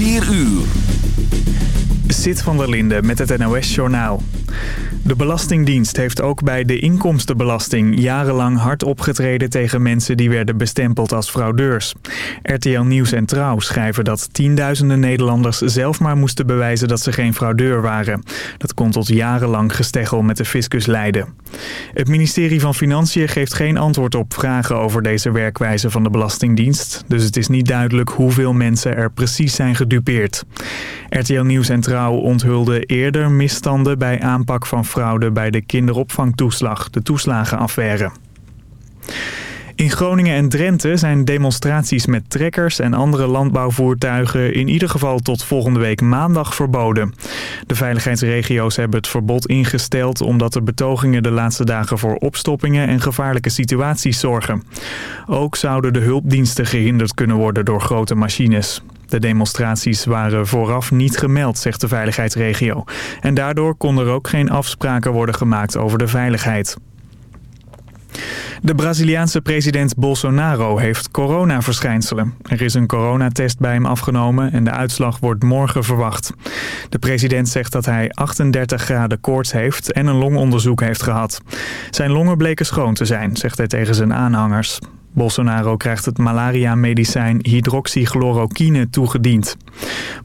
4 uur. Zit van der Linde met het NOS-journaal. De Belastingdienst heeft ook bij de inkomstenbelasting jarenlang hard opgetreden tegen mensen die werden bestempeld als fraudeurs. RTL Nieuws en Trouw schrijven dat tienduizenden Nederlanders zelf maar moesten bewijzen dat ze geen fraudeur waren. Dat kon tot jarenlang gesteggel met de fiscus leiden. Het ministerie van Financiën geeft geen antwoord op vragen over deze werkwijze van de Belastingdienst. Dus het is niet duidelijk hoeveel mensen er precies zijn gedupeerd. RTL Nieuws en Trouw onthulden eerder misstanden bij aanpak van fraude bij de kinderopvangtoeslag, de toeslagenaffaire. In Groningen en Drenthe zijn demonstraties met trekkers en andere landbouwvoertuigen in ieder geval tot volgende week maandag verboden. De veiligheidsregio's hebben het verbod ingesteld omdat de betogingen de laatste dagen voor opstoppingen en gevaarlijke situaties zorgen. Ook zouden de hulpdiensten gehinderd kunnen worden door grote machines. De demonstraties waren vooraf niet gemeld, zegt de veiligheidsregio. En daardoor konden er ook geen afspraken worden gemaakt over de veiligheid. De Braziliaanse president Bolsonaro heeft coronaverschijnselen. Er is een coronatest bij hem afgenomen en de uitslag wordt morgen verwacht. De president zegt dat hij 38 graden koorts heeft en een longonderzoek heeft gehad. Zijn longen bleken schoon te zijn, zegt hij tegen zijn aanhangers. Bolsonaro krijgt het malaria-medicijn hydroxychloroquine toegediend.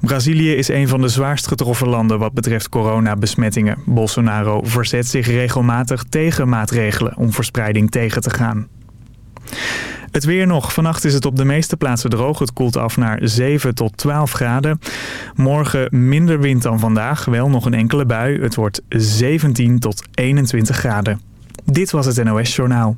Brazilië is een van de zwaarst getroffen landen wat betreft coronabesmettingen. Bolsonaro verzet zich regelmatig tegen maatregelen om verspreiding tegen te gaan. Het weer nog. Vannacht is het op de meeste plaatsen droog. Het koelt af naar 7 tot 12 graden. Morgen minder wind dan vandaag. Wel nog een enkele bui. Het wordt 17 tot 21 graden. Dit was het NOS Journaal.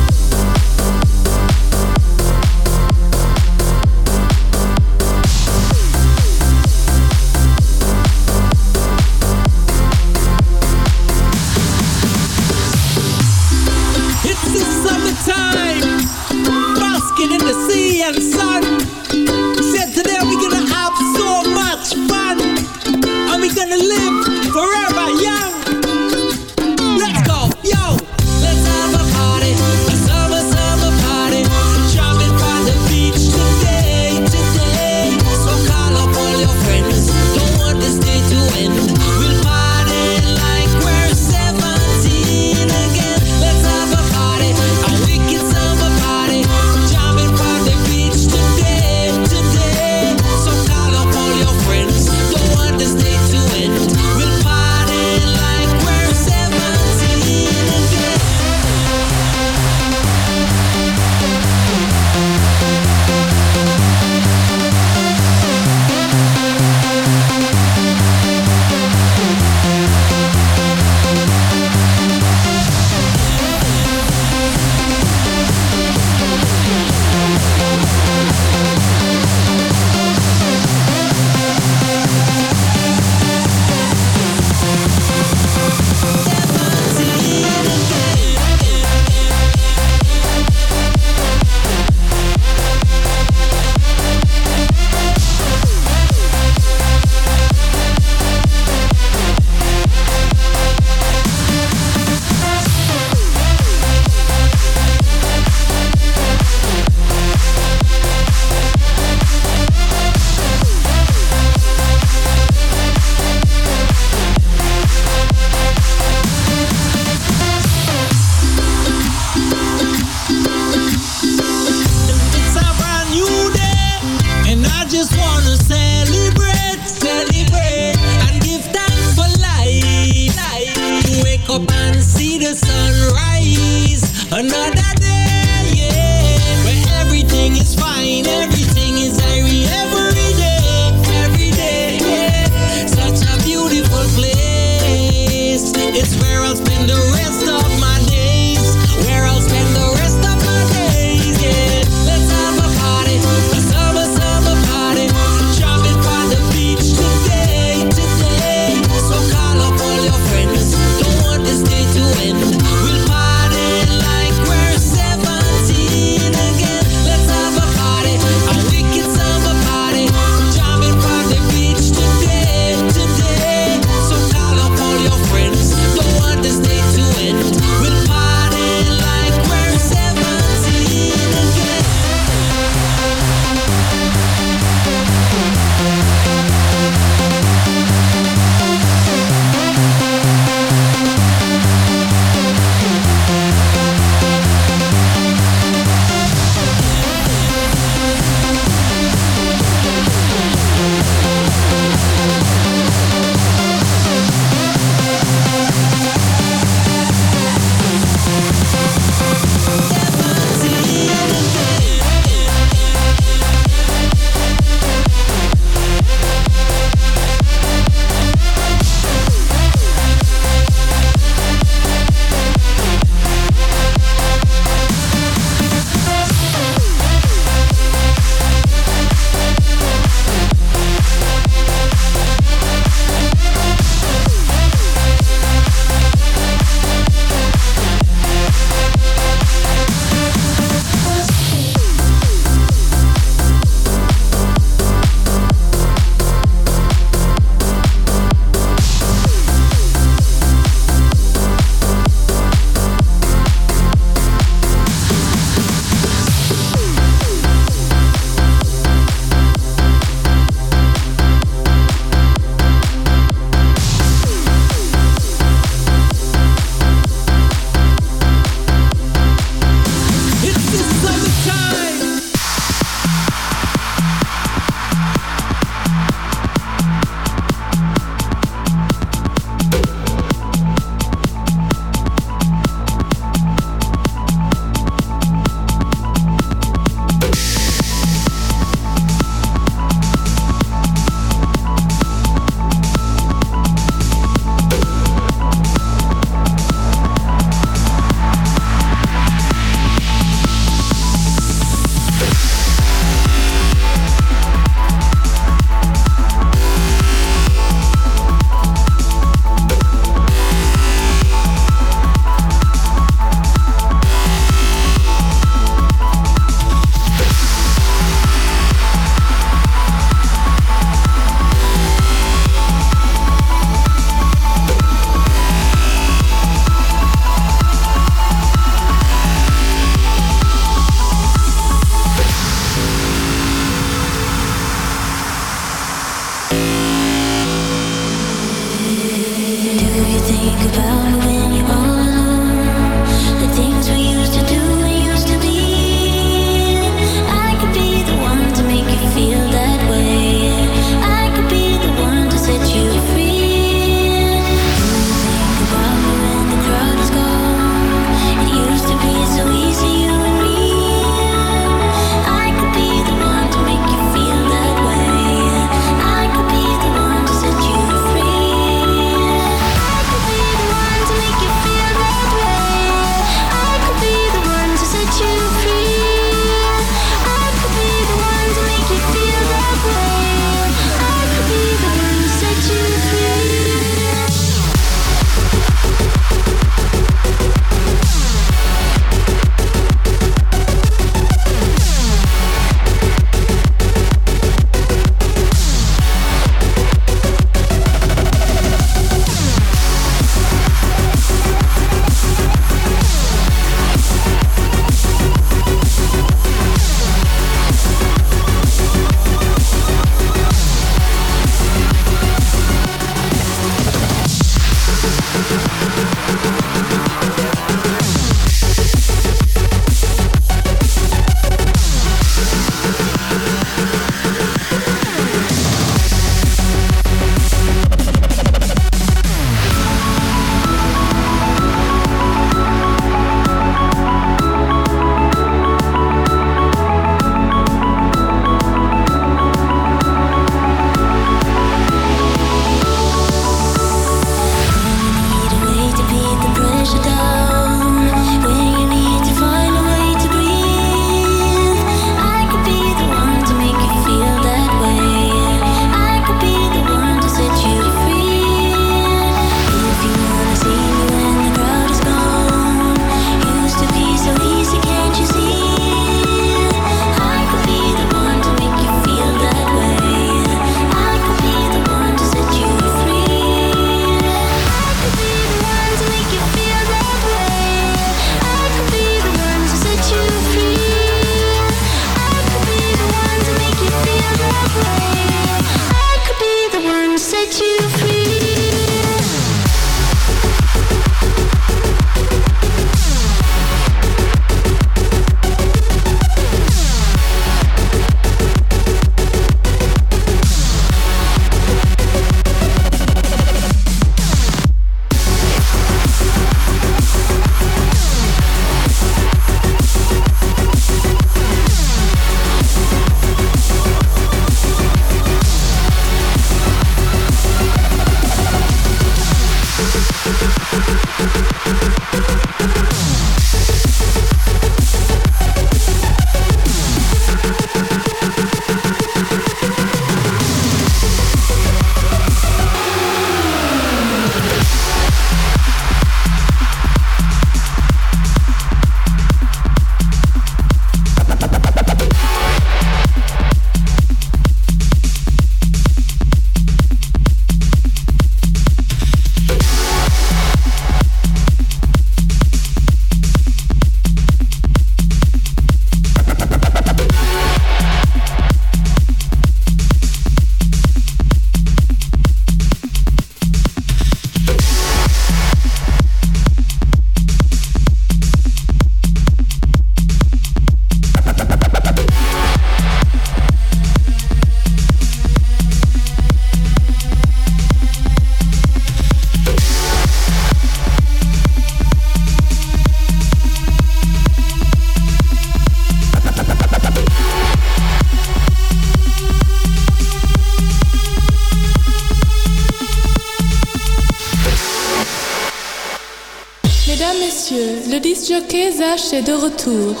J'ai de retour.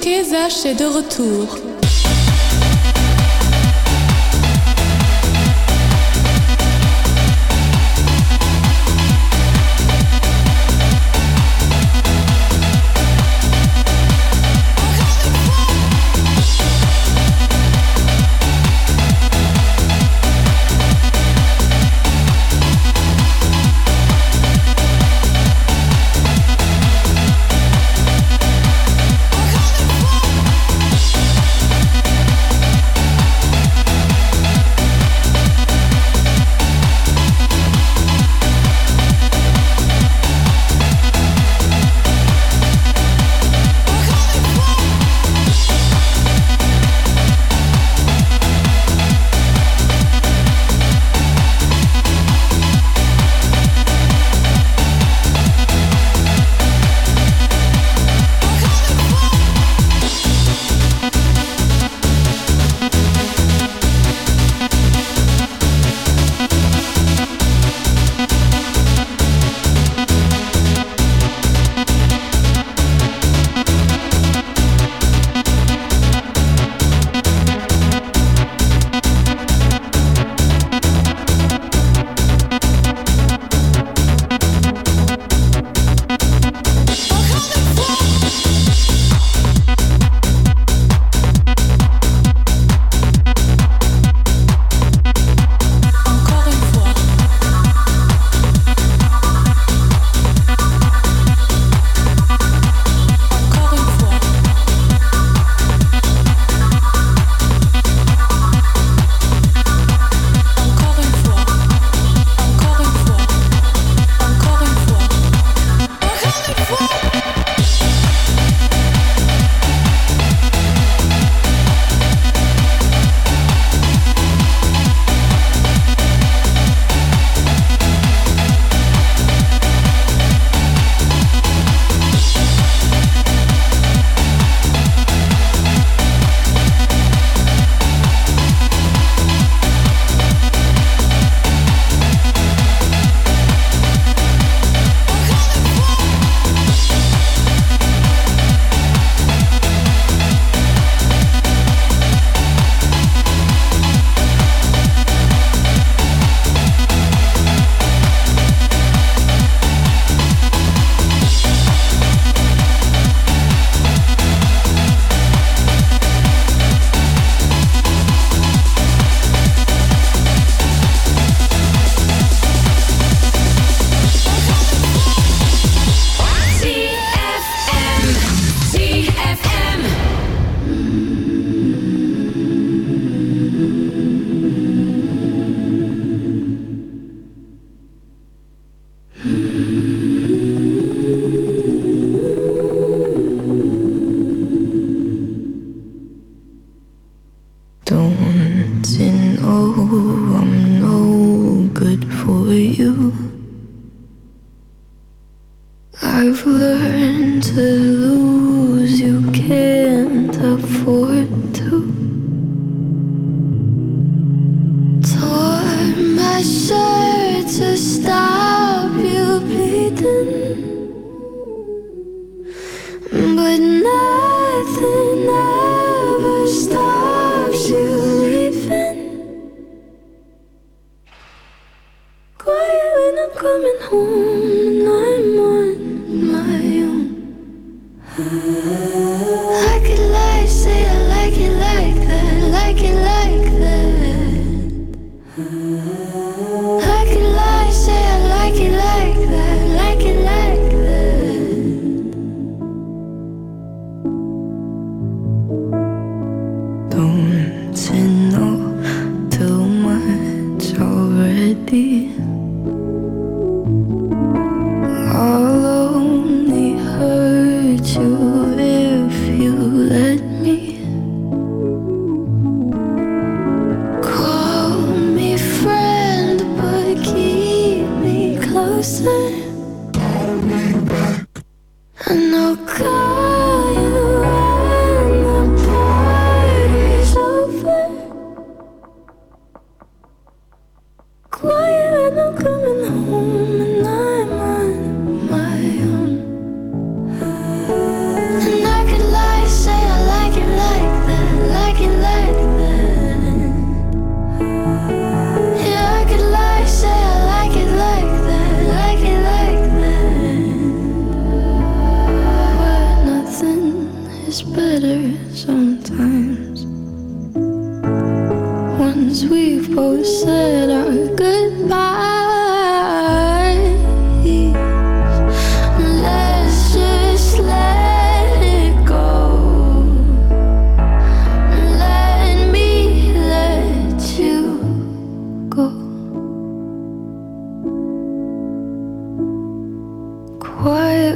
Zach est de retour.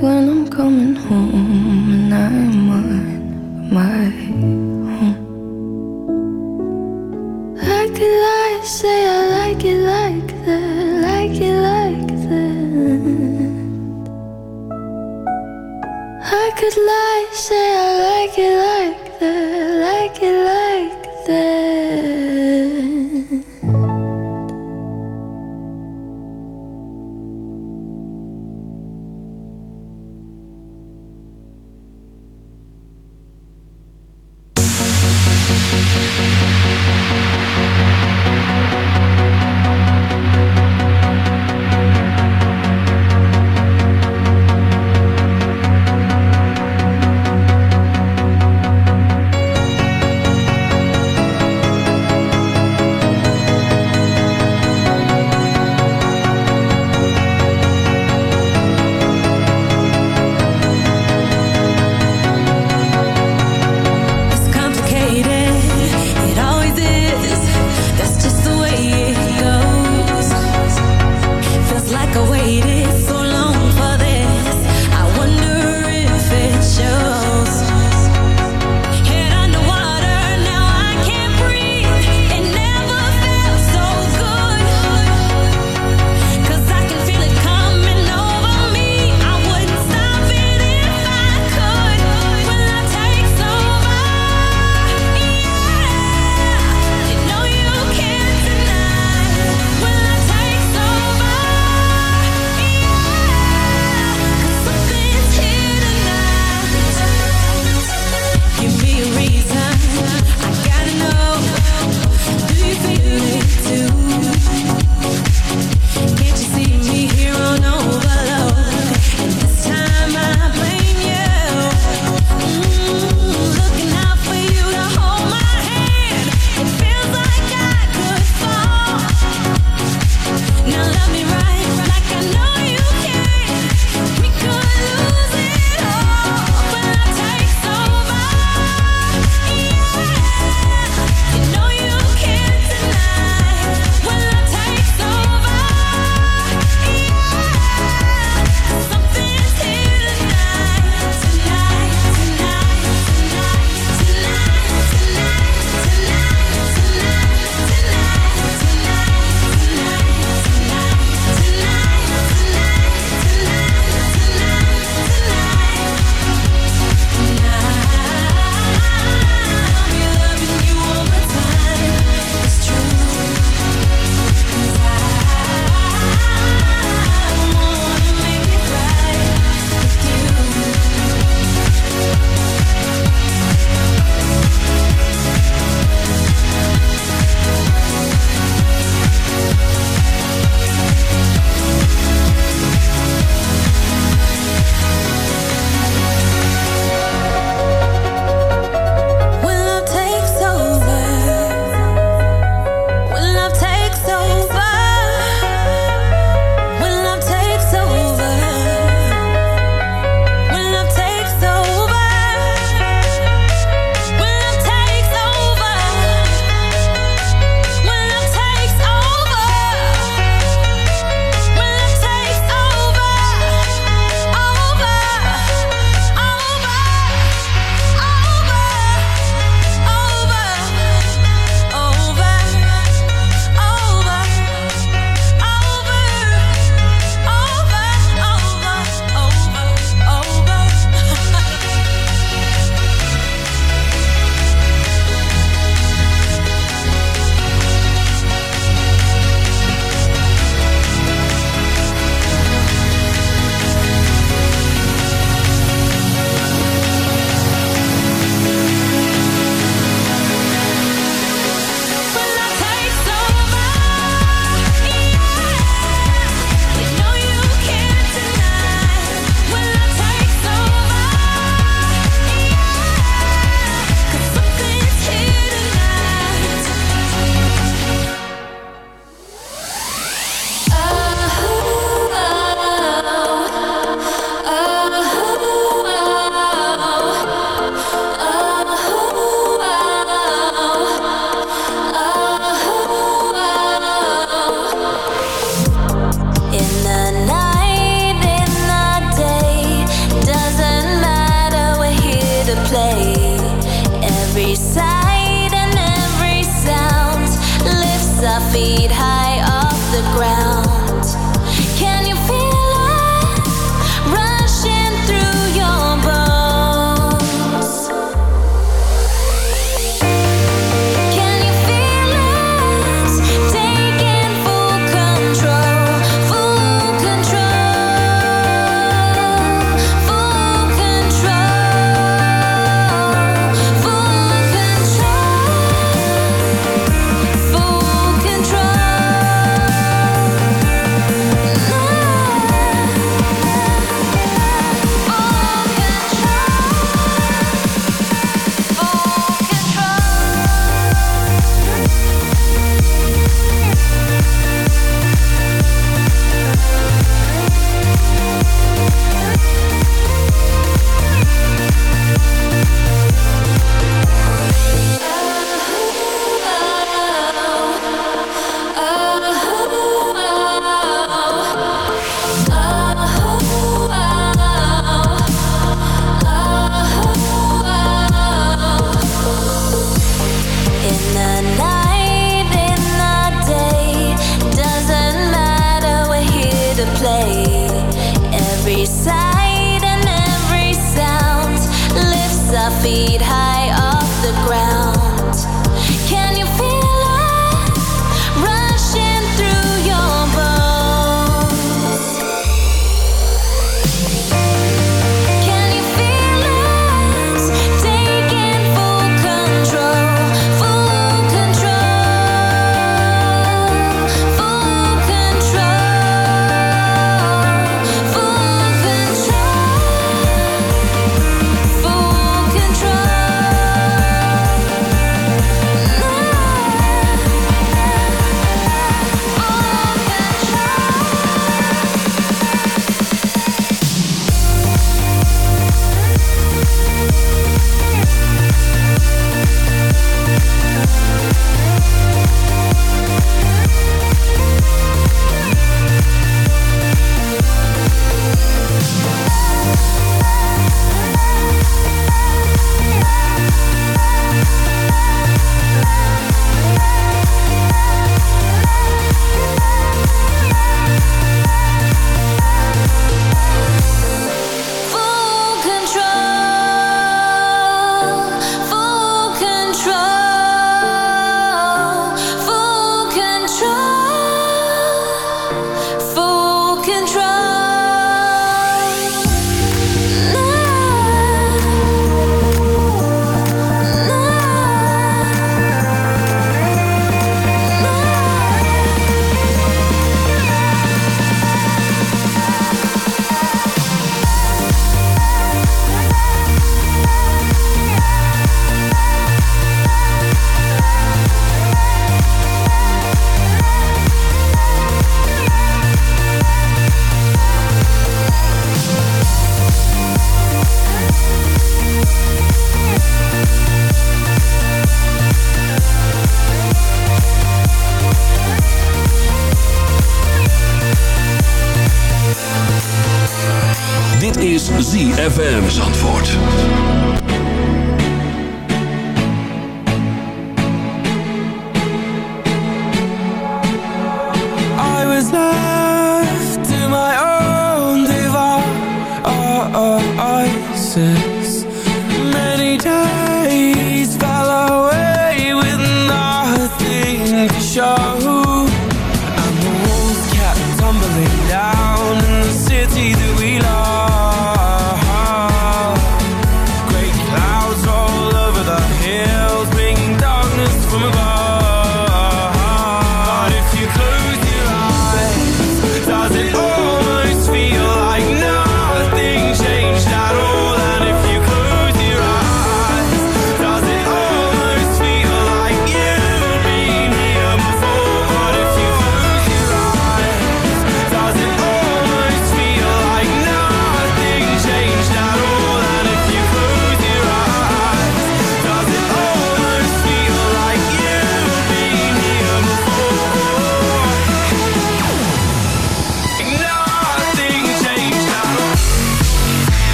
when I'm coming home and I mind my own, Like the lie, say I like it like that, like it like that. I could lie.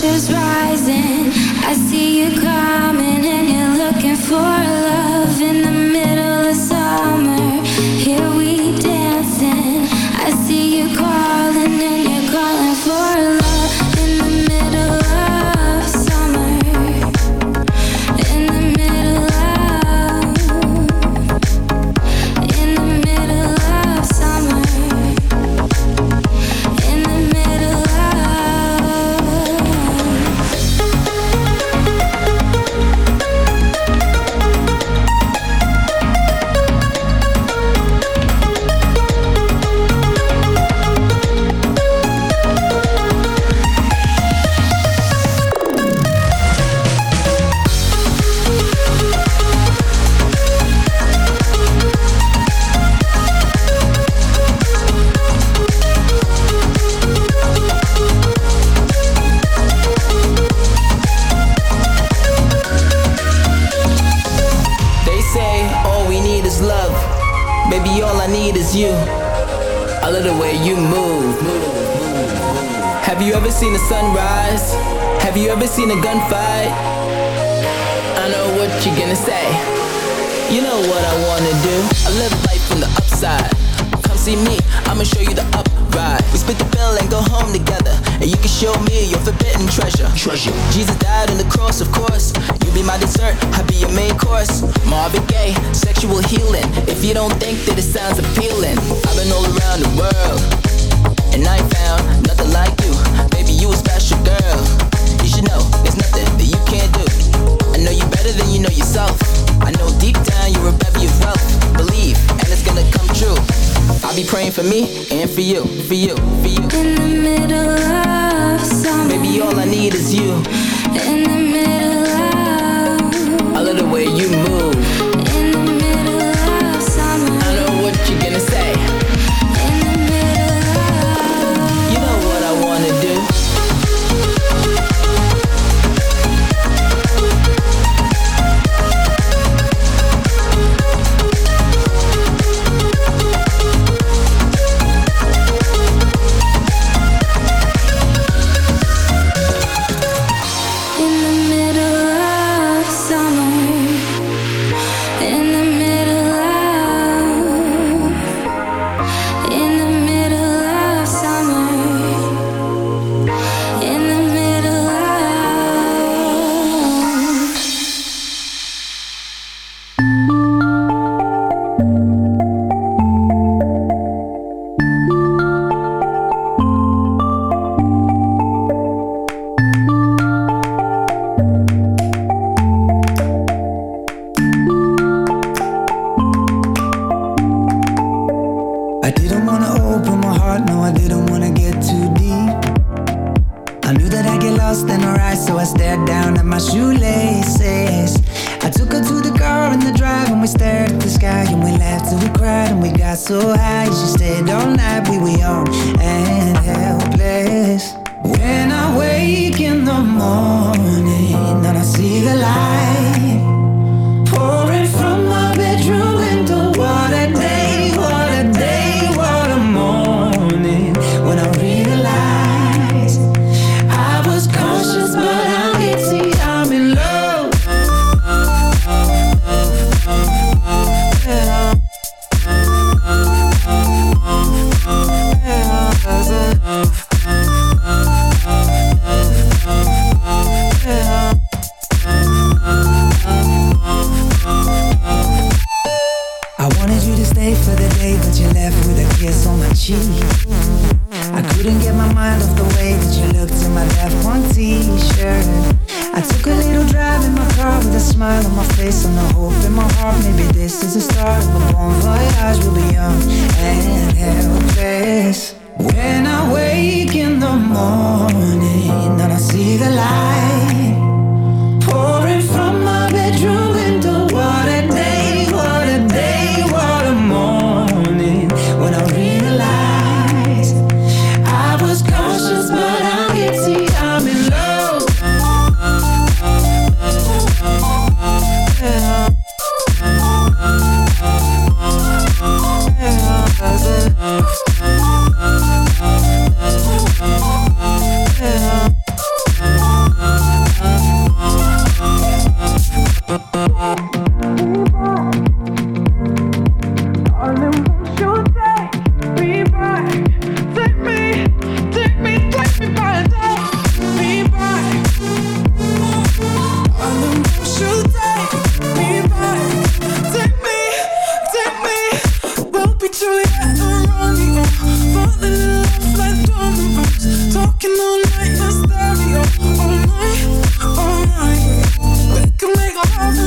Temperatures you know yourself. I know deep down you're a bevy of wealth. Believe, and it's gonna come true. I'll be praying for me and for you, for you, for you. In the middle of summer. Baby, all I need is you. In the middle of. I love the way you move.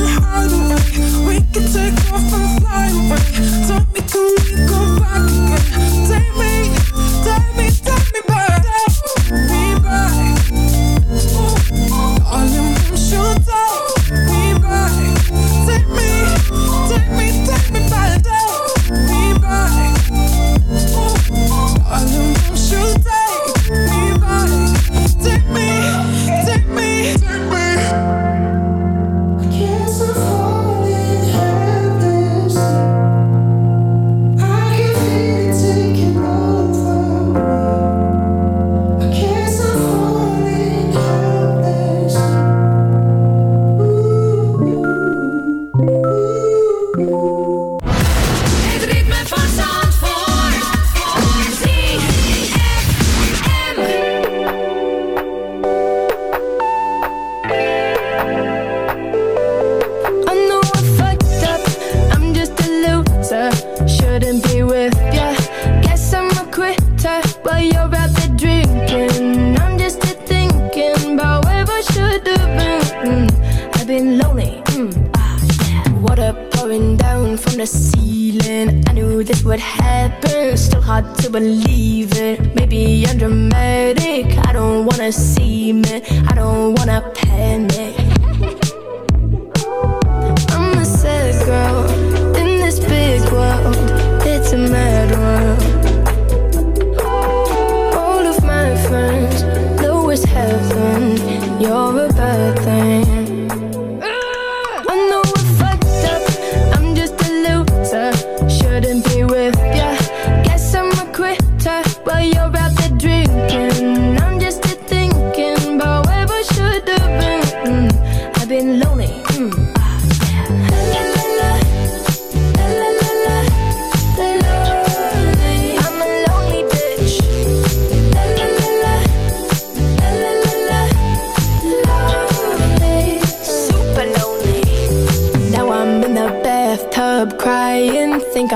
We can take off and fly away. Tell me can we go about the drinking.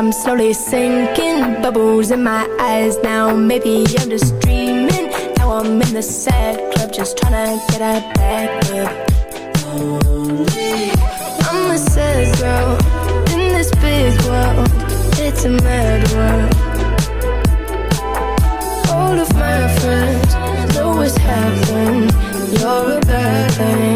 I'm slowly sinking, bubbles in my eyes now. Maybe I'm just dreaming. Now I'm in the sad club, just trying to get out back up. Mama says, girl, in this big world, it's a mad world. All of my friends know what's happened. You're a bad thing.